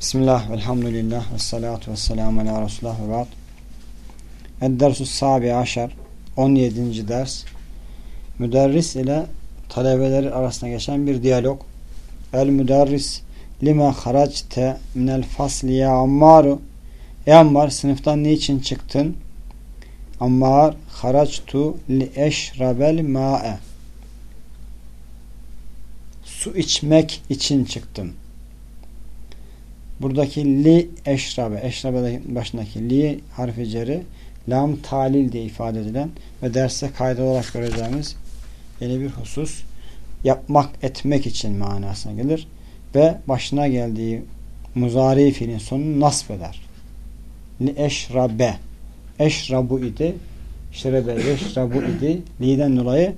Bismillah, velhamdülillah, ve salatu ve selamu ala Resulullah ve ba'd. Eddersus sabi aşar, 17. ders. Müderris ile talebeleri arasında geçen bir diyalog. El müderris lima haracte minel fasli ya ammaru Ey Ammar sınıftan niçin çıktın? Ammar haractu li eşrabel ma'e Su içmek için çıktım. Buradaki li eşrabe, eşrabe başındaki li harfi ceri lam talil diye ifade edilen ve derste kaydı olarak göreceğimiz yeni bir husus yapmak etmek için manasına gelir ve başına geldiği muzari fiilin sonunu nasb eder. Li eşrabe eşrabu idi şerebe yeşrabu idi li'den dolayı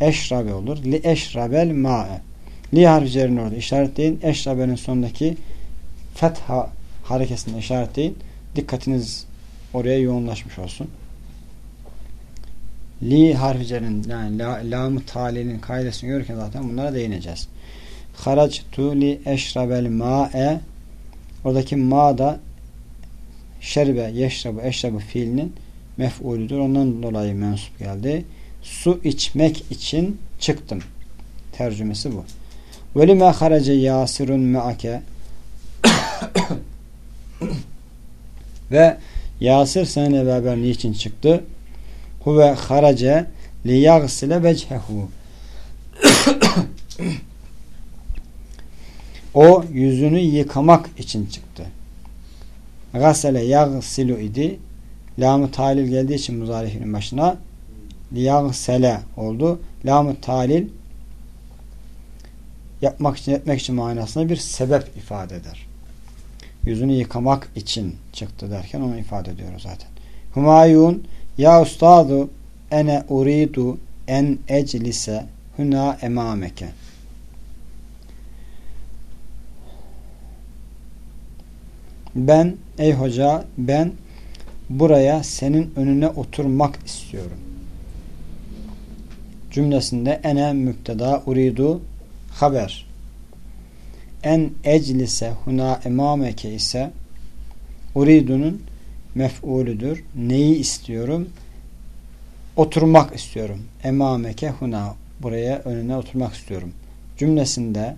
eşrabe olur. Li eşrabel ma'e li harfi cerin orada işaretleyin. Eşrabenin sonundaki fetha harekesini işaretleyin. Dikkatiniz oraya yoğunlaşmış olsun. Li harficenin yani la, lam-ı talinin kaidesini görürken zaten bunlara değineceğiz. Haractu li eşrabel ma'e oradaki ma da şerbe, yeşrabu, eşrabu fiilinin mef'ulüdür. Ondan dolayı mensup geldi. Su içmek için çıktım. Tercümesi bu. Ve lime harace yasirun me'ake ve Yasir seninle beraber niçin çıktı? Huve harace li yagsile vechehu O yüzünü yıkamak için çıktı. Gasele yagsilu idi. Lam-ı talil geldiği için muzarifinin başına liyagsele oldu. Lam-ı talil yapmak için etmek için manasında bir sebep ifade eder. Yüzünü yıkamak için çıktı derken onu ifade ediyoruz zaten. Humayun ya ustadu ene uridu en eclise huna emameke. Ben ey hoca ben buraya senin önüne oturmak istiyorum. Cümlesinde ene müpteda uridu haber en eclise huna emameke ise uridunun mef'ulüdür. Neyi istiyorum? Oturmak istiyorum. Emameke huna buraya önüne oturmak istiyorum. Cümlesinde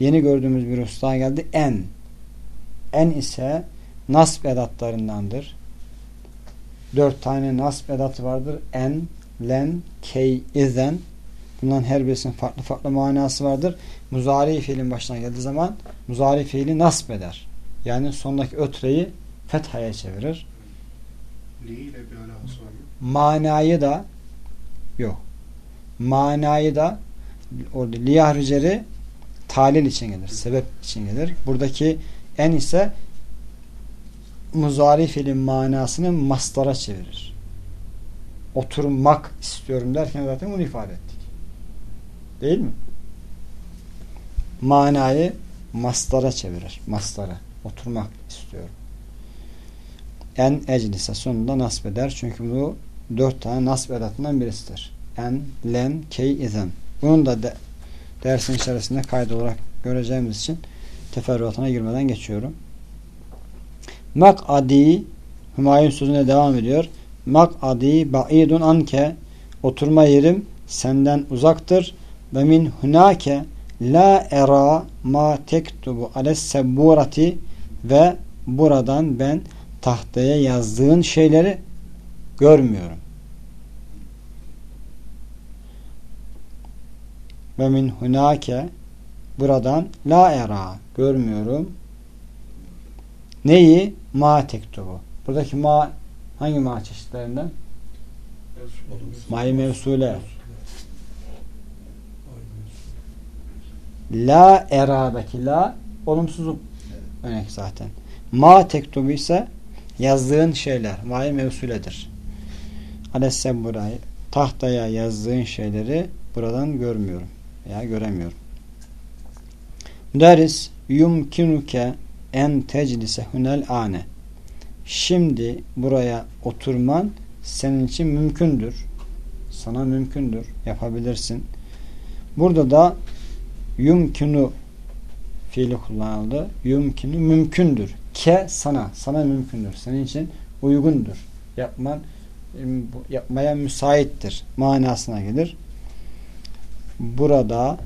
yeni gördüğümüz bir usta geldi. En. En ise nasb edatlarındandır. Dört tane nasb edatı vardır. En, len, key, izen. Bunların her birisinin farklı farklı manası vardır. Muzari fiilin başına geldiği zaman muzari fiili nasb eder. Yani sondaki ötreyi fethaya çevirir. Manayı da yok. Manayı da orada liyahriceri talil için gelir. Sebep için gelir. Buradaki en ise muzari fiilin manasını mastara çevirir. Oturmak istiyorum derken zaten bunu ifade ettik. Değil mi? Manayı mastara çevirir. Mastara. Oturmak istiyorum. En eclise sonunda nasb eder. Çünkü bu dört tane nasb edatından birisidir. En, len, key, izen. Bunun da de, dersin içerisinde kaydı olarak göreceğimiz için teferruatına girmeden geçiyorum. Mak adi Hümayun sözüne devam ediyor. Mak adi ba'idun anke oturma yerim senden uzaktır ve min hunake la era ma tektubu ales sebburati ve buradan ben tahtaya yazdığın şeyleri görmüyorum. Ve min hunake buradan la era görmüyorum. Neyi? Ma tektubu. Buradaki ma hangi ma çeşitlerinden? Ma-i mevsule. La eradaki la olumsuzluk örnek zaten. Ma tektubu ise yazdığın şeyler. Ma'yı mevsuledir. Alessem burayı tahtaya yazdığın şeyleri buradan görmüyorum veya göremiyorum. Deriz yumkinuke en teclise hunel ane. Şimdi buraya oturman senin için mümkündür. Sana mümkündür. Yapabilirsin. Burada da yumkinu fiili kullanıldı. Yumkinu mümkündür. Ke sana. Sana mümkündür. Senin için uygundur. Yapman yapmaya müsaittir. Manasına gelir. Burada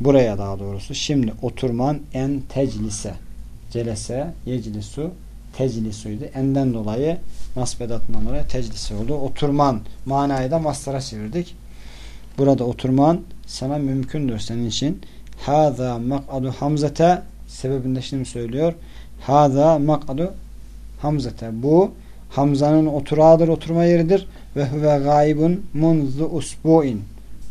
buraya daha doğrusu şimdi oturman en teclise celese yeclisu teclisuydu. Enden dolayı nasbedatından dolayı teclisi oldu. Oturman manayı da mastara çevirdik. Burada oturman sana mümkündür senin için. Hâzâ mak'adu hamzete sebebinde şimdi söylüyor. Hâzâ mak'adu hamzete. Bu Hamza'nın oturağıdır, oturma yeridir. Ve huve gaibun munzu usbu'in.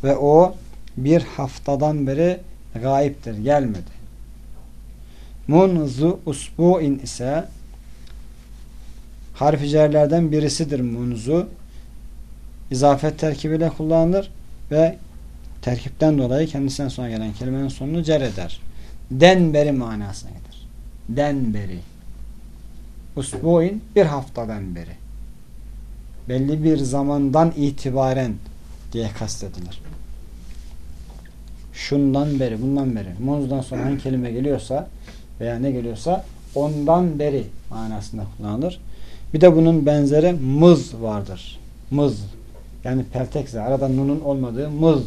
Ve o bir haftadan beri gaiptir, gelmedi. Munzu usbu'in ise harfi birisidir munzu. İzafet terkibiyle kullanılır ve terkipten dolayı kendisinden sonra gelen kelimenin sonunu cer eder. Den beri manasına gelir. Den beri. Usbu'in bir haftadan beri. Belli bir zamandan itibaren diye kastedilir. Şundan beri, bundan beri. Munzdan sonra hangi kelime geliyorsa veya ne geliyorsa ondan beri manasında kullanılır. Bir de bunun benzeri mız vardır. Mız. Yani peltekse arada nunun olmadığı mız.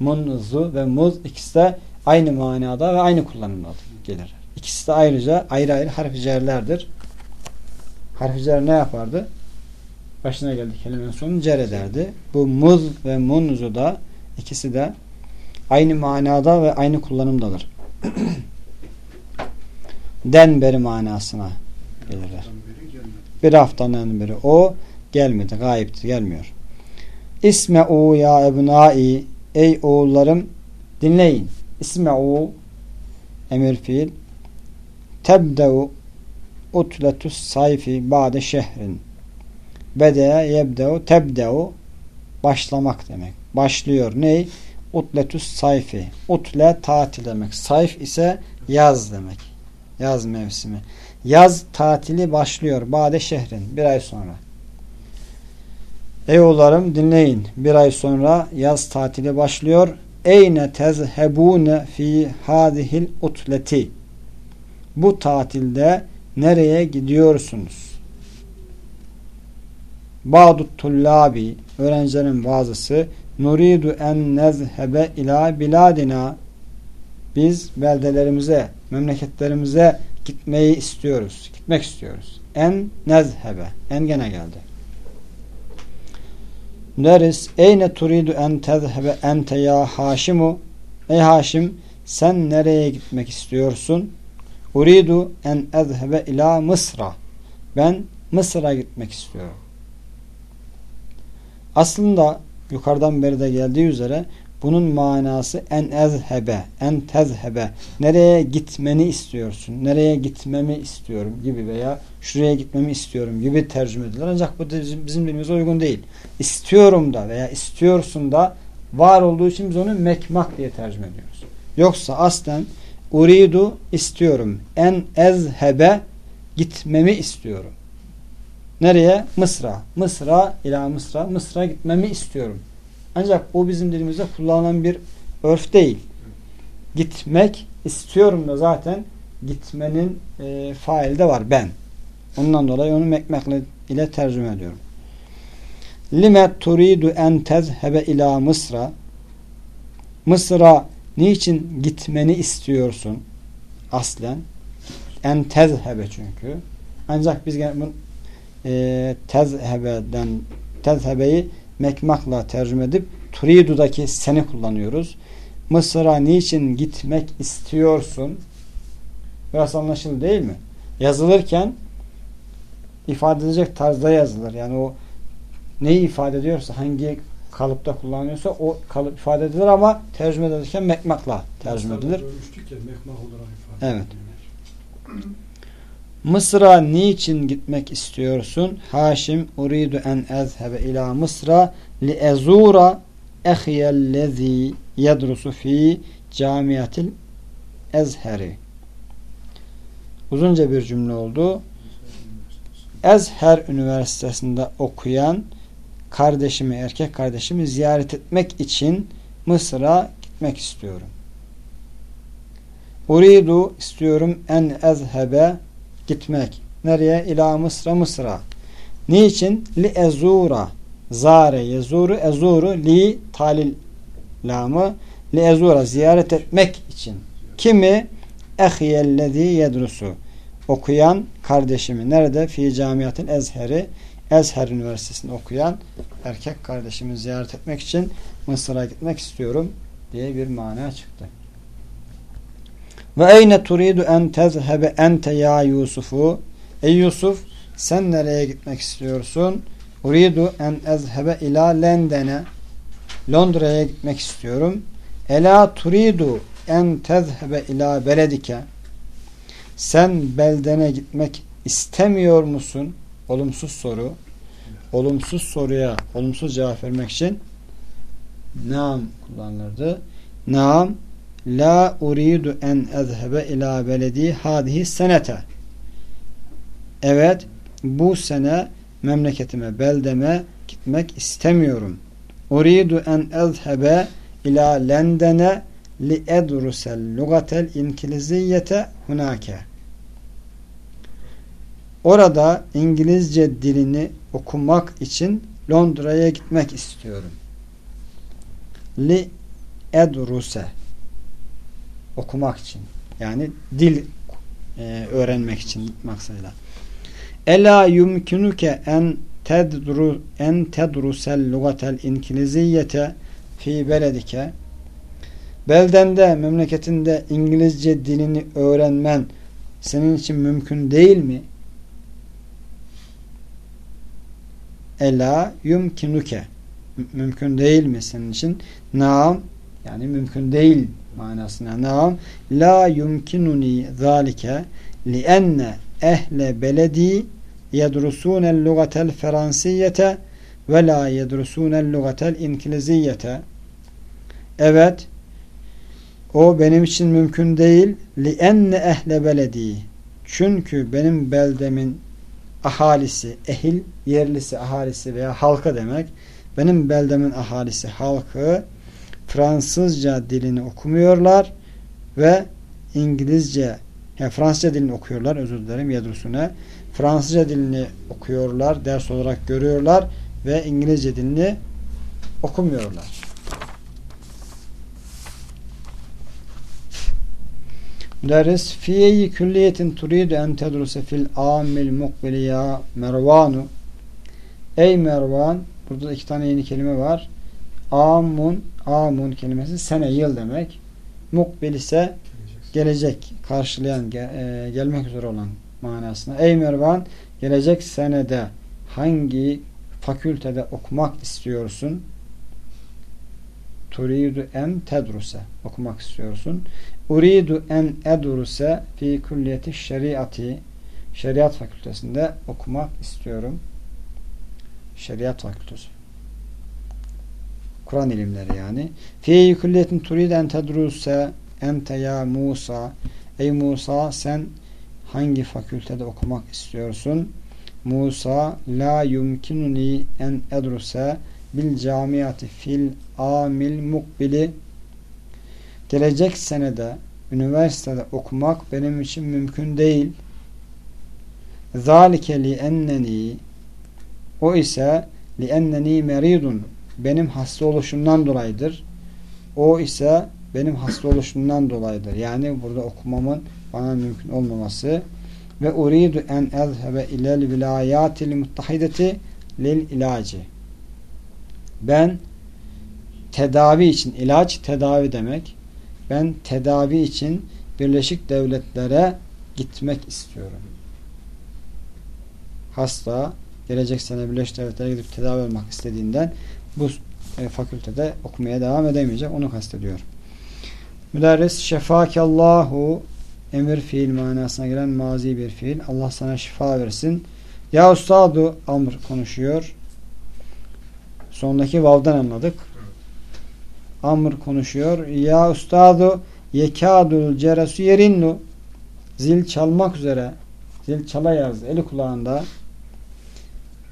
Munzu ve muz ikisi de aynı manada ve aynı kullanımda gelir. İkisi de ayrıca ayrı ayrı harf cerlerdir. Harf cer ne yapardı? Başına geldi kelimenin sonunu cer ederdi. Bu muz ve munzu da ikisi de aynı manada ve aynı kullanımdadır. Den beri manasına gelirler. Bir haftanın beri o gelmedi. Gayiptir. Gelmiyor. İsme'u ya ebnai Ey oğullarım dinleyin. İsme'u emir fiil tebde'u utletus sayfi ba'de şehrin bede'e yebde'u tebde'u başlamak demek. Başlıyor. Ney? Utletus sayfi. Utle tatil demek. Sayf ise yaz demek. Yaz mevsimi. Yaz tatili başlıyor. Bade şehrin. Bir ay sonra. Ey oğullarım dinleyin. Bir ay sonra yaz tatili başlıyor. Eyne tezhebune fi hadihil utleti. Bu tatilde nereye gidiyorsunuz? Ba'dut tullabi öğrencilerin bazısı nuridu en nezhebe ila biladina biz beldelerimize, memleketlerimize gitmeyi istiyoruz. Gitmek istiyoruz. En nezhebe. En gene geldi. Neris eyne turidu en tezhebe ente ya Haşimu Ey Haşim sen nereye gitmek istiyorsun? Uridu en ezhebe ila Mısra Ben Mısır'a gitmek istiyorum. Aslında yukarıdan beri de geldiği üzere bunun manası en ezhebe, en tezhebe. Nereye gitmeni istiyorsun? Nereye gitmemi istiyorum gibi veya şuraya gitmemi istiyorum gibi tercüme edilir. Ancak bu bizim, bizim dilimize uygun değil. İstiyorum da veya istiyorsun da var olduğu için biz onu mekmak diye tercüme ediyoruz. Yoksa aslen uridu istiyorum. En ezhebe gitmemi istiyorum. Nereye? Mısır'a. Mısır'a ila Mısır'a. Mısır'a gitmemi istiyorum. Ancak bu bizim dilimizde kullanılan bir örf değil. Gitmek istiyorum da zaten gitmenin e, faili de var ben. Ondan dolayı onu mekmekle ile tercüme ediyorum. Lime turidu en tezhebe ila Mısır'a Mısır'a niçin gitmeni istiyorsun? Aslen. En tezhebe çünkü. Ancak biz e, tezhebeden tezhebeyi mekmakla tercüme edip turidu'daki seni kullanıyoruz. Mısır'a niçin gitmek istiyorsun? Biraz anlaşıldı değil mi? Yazılırken ifade edecek tarzda yazılır. Yani o neyi ifade ediyorsa hangi kalıpta kullanıyorsa o kalıp ifade edilir ama tercüme edilirken mekmakla tercüme edilir. Evet. Mısır'a niçin gitmek istiyorsun? Haşim uridu en ezhebe ila Mısır'a li ezura ehiyellezi yedrusu fi camiatil ezheri. Uzunca bir cümle oldu. Ezher Üniversitesi'nde okuyan kardeşimi, erkek kardeşimi ziyaret etmek için Mısır'a gitmek istiyorum. Uridu istiyorum en ezhebe gitmek. Nereye? İla Mısra Mısra. Niçin? Li ezura. Zare yezuru ezuru li talil lamı li ezura ziyaret etmek için. Kimi? Ehiyellezi yedrusu. Okuyan kardeşimi. Nerede? Fi camiatin ezheri. Ezher Üniversitesi'nde okuyan erkek kardeşimi ziyaret etmek için Mısır'a gitmek istiyorum diye bir mana çıktı. Ve eyne turidu en tezhebe ente ya Yusufu Ey Yusuf sen nereye gitmek istiyorsun? Uridu en ezhebe ila Lendene Londra'ya gitmek istiyorum. Ela turidu en tezhebe ila beledike sen beldene gitmek istemiyor musun? Olumsuz soru. Olumsuz soruya olumsuz cevap vermek için nam kullanılırdı. Nam la uridu en ezhebe ila beledi hadihi senete. Evet bu sene memleketime, beldeme gitmek istemiyorum. Uridu en ezhebe ila lendene li edrusel lugatel inkiliziyete hunake. Orada İngilizce dilini okumak için Londra'ya gitmek istiyorum. Li edruse okumak için. Yani dil e, öğrenmek için maksadıyla. Ela yumkinuke en tedru en tedrusel lugatel inkiliziyete fi beledike beldende, memleketinde İngilizce dilini öğrenmen senin için mümkün değil mi? Ela yumkinuke mümkün değil mi senin için? Naam yani mümkün değil manasına. Naam la yumkinuni zalike li enne ehle beledi yedrusunel lugatel fransiyete ve la yedrusunel lugatel inkiliziyete Evet o benim için mümkün değil li enne ehle beledi çünkü benim beldemin ahalisi, ehil, yerlisi, ahalisi veya halkı demek. Benim beldemin ahalisi, halkı Fransızca dilini okumuyorlar ve İngilizce, yani Fransızca dilini okuyorlar, özür dilerim yedrusune. Fransızca dilini okuyorlar, ders olarak görüyorlar ve İngilizce dilini okumuyorlar. Müderris fiyeyi külliyetin turidu en tedruse fil amil mukbili ya Mervanu Ey Mervan burada iki tane yeni kelime var. Amun amun kelimesi sene yıl demek. Mukbil ise gelecek karşılayan gel, e, gelmek üzere olan manasına. Ey Mervan gelecek senede hangi fakültede okumak istiyorsun? Turidu en tedruse okumak istiyorsun. Uridu en edruse fi kulliyeti şeriatı şeriat fakültesinde okumak istiyorum. Şeriat fakültesi. Kur'an ilimleri yani. Fi kulliyetin turidu en tedruse ente ya Musa Ey Musa sen hangi fakültede okumak istiyorsun? Musa la yumkinuni en edruse bil camiati fil amil mukbili gelecek senede üniversitede okumak benim için mümkün değil. Zalike li enneni o ise li enneni meridun benim hasta oluşumdan dolayıdır. O ise benim hasta oluşumdan dolayıdır. Yani burada okumamın bana mümkün olmaması ve uridu en ezhebe ilel vilayatil muttahideti lil ilacı ben tedavi için ilaç tedavi demek ben tedavi için Birleşik Devletlere gitmek istiyorum. Hasta gelecek sene Birleşik Devletlere gidip tedavi olmak istediğinden bu e, fakültede okumaya devam edemeyecek. Onu kastediyor. Müderris şefakallahu emir fiil manasına gelen mazi bir fiil. Allah sana şifa versin. Ya ustadu amr konuşuyor. Sondaki vavdan anladık. Amr konuşuyor. Ya ustadu yekadul ceresu yerinnu zil çalmak üzere zil çala yaz eli kulağında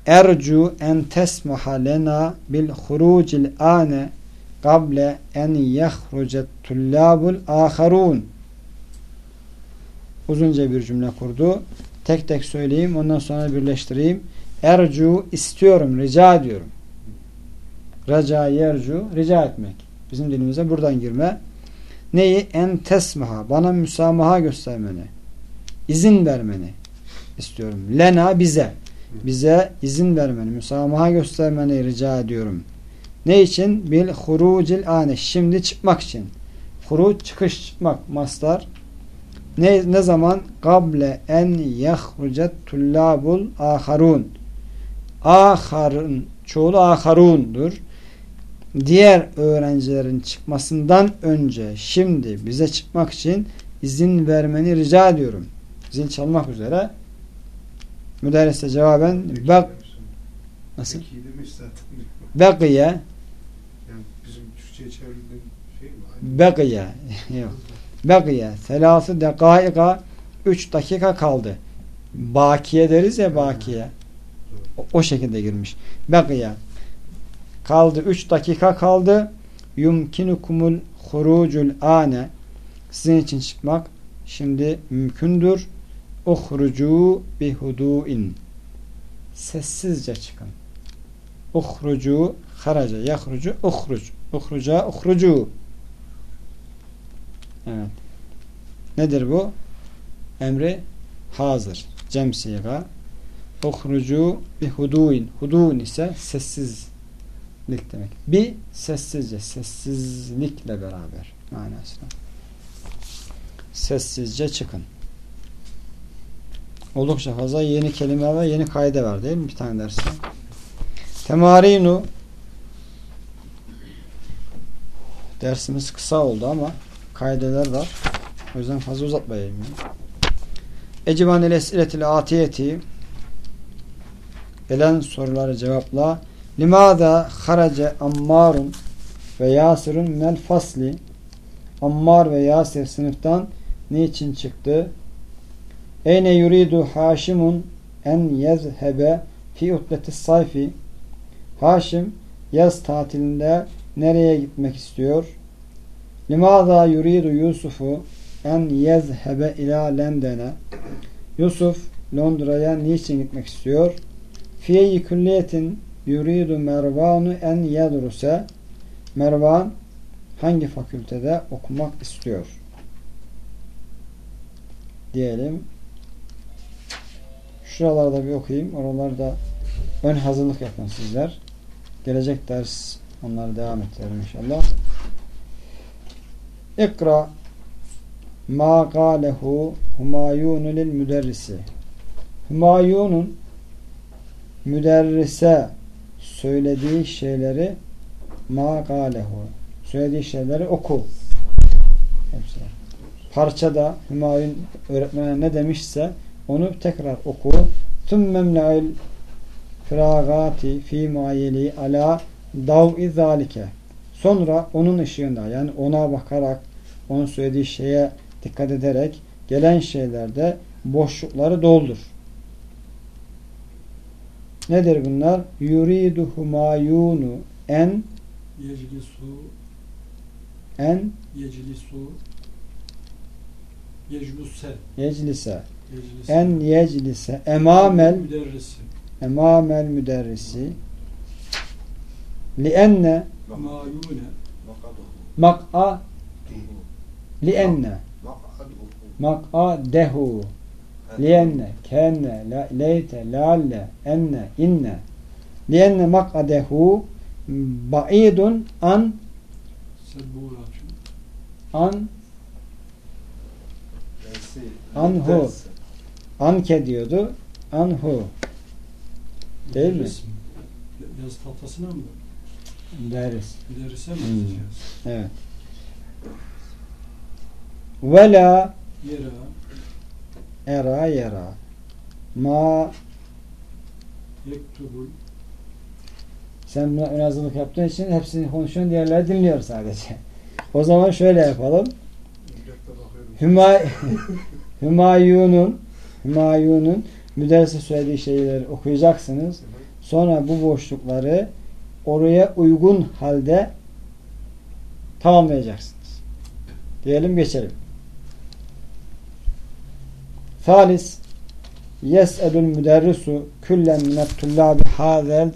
ercu en tesmaha lena bil hurucil ane kable en yehrucet tullabul aharun uzunca bir cümle kurdu. Tek tek söyleyeyim ondan sonra birleştireyim. Ercu istiyorum, rica ediyorum. Raca yercu rica etmek. Bizim dilimize buradan girme. Neyi? En tesmaha. Bana müsamaha göstermeni. izin vermeni istiyorum. Lena bize. Bize izin vermeni, müsamaha göstermeni rica ediyorum. Ne için? Bil hurucil ane. Şimdi çıkmak için. Huruc çıkış çıkmak. Mastar. Ne, ne zaman? Kable en yahrucet tullabul aharun. Aharın çoğulu aharundur. Diğer öğrencilerin çıkmasından önce şimdi bize çıkmak için izin vermeni rica ediyorum. Zil çalmak üzere. Müderrise cevaben bak nasıl? Bekiye Yani bizim Türkçe'ye çevrildiğin şey mi? Bekiye yok. Bekiye selası dekaika 3 dakika kaldı. Bakiye deriz ya bakiye. O, o şekilde girmiş. Bekiye kaldı 3 dakika kaldı. Yumkinukumul hurucul ane sizin için çıkmak şimdi mümkündür. Uhrucu bihudu'in sessizce çıkın. Uhrucu haraca yahrucu uhruc. Uhruca uhrucu. Evet. Nedir bu? Emri hazır. Cem siga. Uhrucu bihudu'in. Hudu'in ise sessizlik demek. Bir sessizce, sessizlikle beraber manasına. Sessizce çıkın. Oldukça fazla yeni kelime ve yeni kaide var değil mi bir tane derste? Temarinu dersimiz kısa oldu ama kaideler var. O yüzden fazla uzatmayayım. Ecivanil esiletil atiyeti gelen soruları cevapla Limada harace Ammarun ve Yasirun minel fasli Ammar ve Yasir sınıftan niçin çıktı? Eyne yuridu Haşimun en yezhebe fi utleti sayfi Haşim yaz tatilinde nereye gitmek istiyor? Limaza yuridu Yusufu en yezhebe ila Lendene Yusuf Londra'ya niçin gitmek istiyor? Fiyeyi külliyetin yuridu Mervanu en yedruse Mervan hangi fakültede okumak istiyor? Diyelim. Şuralarda bir okuyayım. Oralarda ön hazırlık yapın sizler. Gelecek ders onları devam ettirelim inşallah. İkra ma galehu Humayunu lil müderrisi Humayun'un müderrise söylediği şeyleri ma galehu söylediği şeyleri oku. Hepsi. Parçada Hümayun öğretmene ne demişse onu tekrar oku. Tüm memle'il firagati fi muayyeli ala dav'i zalike. Sonra onun ışığında yani ona bakarak onun söylediği şeye dikkat ederek gelen şeylerde boşlukları doldur. Nedir bunlar? Yuridu humayunu en Yeclisu en Yeclisu Yecluse Yeclise en yeclise emamel Müderrisi. emamel müderrisi. Lienne mak'a lienne. Mak'a dehu. Lienne kenne la, leyte lalle enne inne. Lienne mak'a dehu. Ba'idun an an Anhu. Anke diyordu anhu Değil mi? Müderris Yaz tahtasına mı? müderris Müderrise mi Hmm. yazacağız? evet ve la Yera era yera ma Yektubul sen buna ön hazırlık yaptığın için hepsini konuşuyorsun diğerleri dinliyor sadece. O zaman şöyle yapalım. Hümay Hümayun'un Hümayun'un müderrise söylediği şeyleri okuyacaksınız. Sonra bu boşlukları oraya uygun halde tamamlayacaksınız. Diyelim geçelim. Thalis yes'elul müderrisu küllen minet tullabi hazel